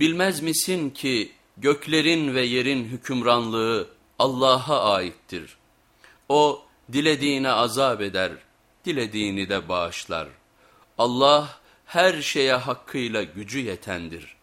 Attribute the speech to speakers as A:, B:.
A: Bilmez misin ki göklerin ve yerin hükümranlığı Allah'a aittir. O dilediğine azap eder, dilediğini de bağışlar. Allah her şeye hakkıyla gücü yetendir.''